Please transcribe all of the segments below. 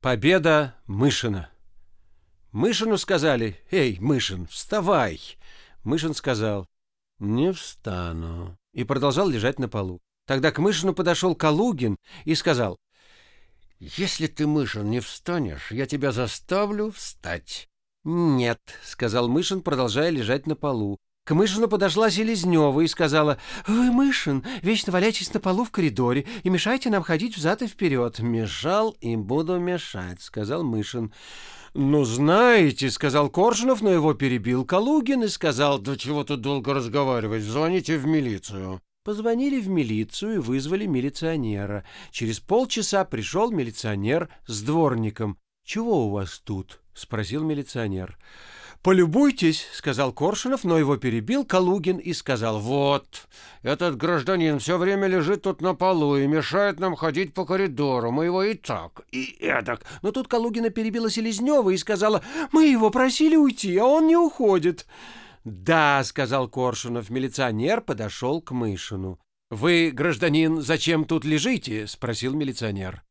Победа Мышина. Мышину сказали, «Эй, Мышин, вставай!» Мышин сказал, «Не встану», и продолжал лежать на полу. Тогда к Мышину подошел Калугин и сказал, «Если ты, Мышин, не встанешь, я тебя заставлю встать». «Нет», — сказал Мышин, продолжая лежать на полу. К Мышину подошла Селезнева и сказала, «Вы, Мышин, вечно валяетесь на полу в коридоре и мешаете нам ходить взад и вперед». «Мешал и буду мешать», — сказал Мышин. «Ну, знаете», — сказал Коршунов, но его перебил Калугин и сказал, «Да чего тут долго разговаривать, звоните в милицию». Позвонили в милицию и вызвали милиционера. Через полчаса пришел милиционер с дворником. «Чего у вас тут?» — спросил милиционер. «Полюбуйтесь», — сказал Коршунов, но его перебил Калугин и сказал, «Вот, этот гражданин все время лежит тут на полу и мешает нам ходить по коридору. Мы его и так, и эдак». Но тут Калугина перебила Селезнева и сказала, «Мы его просили уйти, а он не уходит». «Да», — сказал Коршунов, милиционер подошел к Мышину. «Вы, гражданин, зачем тут лежите?» — спросил милиционер.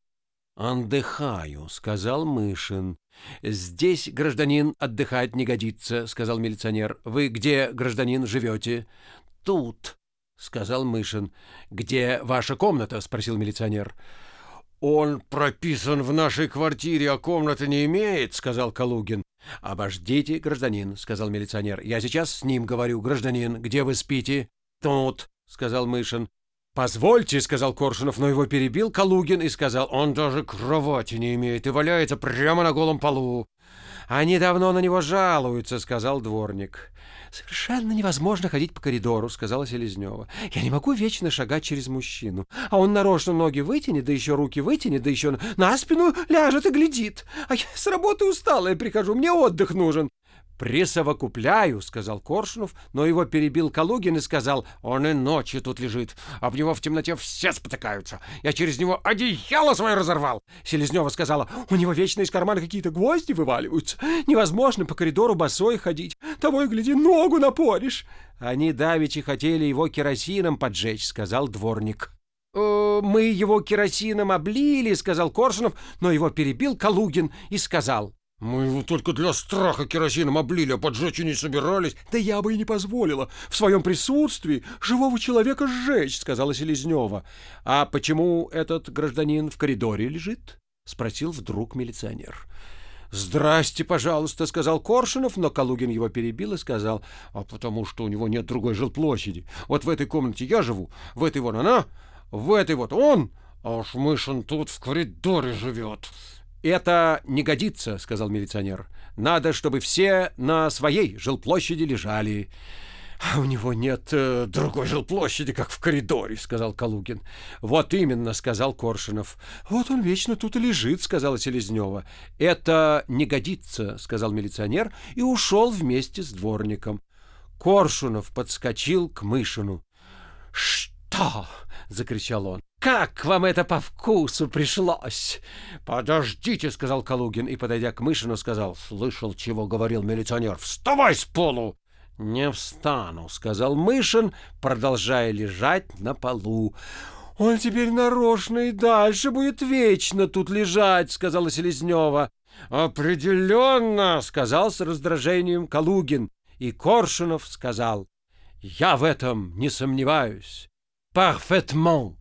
«Отдыхаю», — сказал Мышин. «Здесь, гражданин, отдыхать не годится», — сказал милиционер. «Вы где, гражданин, живете?» «Тут», — сказал Мышин. «Где ваша комната?» — спросил милиционер. «Он прописан в нашей квартире, а комнаты не имеет», — сказал Калугин. «Обождите, гражданин», — сказал милиционер. «Я сейчас с ним говорю, гражданин. Где вы спите?» «Тут», — сказал Мышин. «Позвольте», — сказал Коршунов, но его перебил Калугин и сказал, «он даже кровати не имеет и валяется прямо на голом полу». «Они давно на него жалуются», — сказал дворник. «Совершенно невозможно ходить по коридору», — сказала Селезнева. «Я не могу вечно шагать через мужчину. А он нарочно ноги вытянет, да еще руки вытянет, да еще на спину ляжет и глядит. А я с работы усталая прихожу, мне отдых нужен». «Присовокупляю», — сказал Коршунов, но его перебил Калугин и сказал, «Он и ночью тут лежит, а в него в темноте все спотыкаются. Я через него одеяло свое разорвал». Селезнева сказала, «У него вечно из кармана какие-то гвозди вываливаются. Невозможно по коридору босой ходить. Того и гляди, ногу напоришь». «Они давеча хотели его керосином поджечь», — сказал дворник. «Э, «Мы его керосином облили», — сказал Коршунов, но его перебил Калугин и сказал, мы его только для страха керосином облили, а поджечь и не собирались. Да я бы и не позволила в своем присутствии живого человека сжечь, сказала Селезнева. А почему этот гражданин в коридоре лежит? Спросил вдруг милиционер. «Здрасте, пожалуйста», — сказал Коршунов, но Калугин его перебил и сказал, «А потому что у него нет другой жилплощади. Вот в этой комнате я живу, в этой вон она, в этой вот он, а уж Мышин тут в коридоре живет». «Это не годится», — сказал милиционер. «Надо, чтобы все на своей жилплощади лежали». «А у него нет э, другой жилплощади, как в коридоре», — сказал Калугин. «Вот именно», — сказал Коршунов. «Вот он вечно тут и лежит», — сказала Селезнева. «Это не годится», — сказал милиционер и ушел вместе с дворником. Коршунов подскочил к Мышину. «Что?» — закричал он. Как вам это по вкусу пришлось? Подождите, сказал Калугин и, подойдя к Мышину, сказал, слышал, чего говорил милиционер. Вставай с полу! Не встану, сказал Мышин, продолжая лежать на полу. Он теперь нарочно и дальше будет вечно тут лежать, сказала Селезнева. Определенно, сказал с раздражением Калугин. И Коршунов сказал, я в этом не сомневаюсь. Парфетмон.